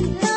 London.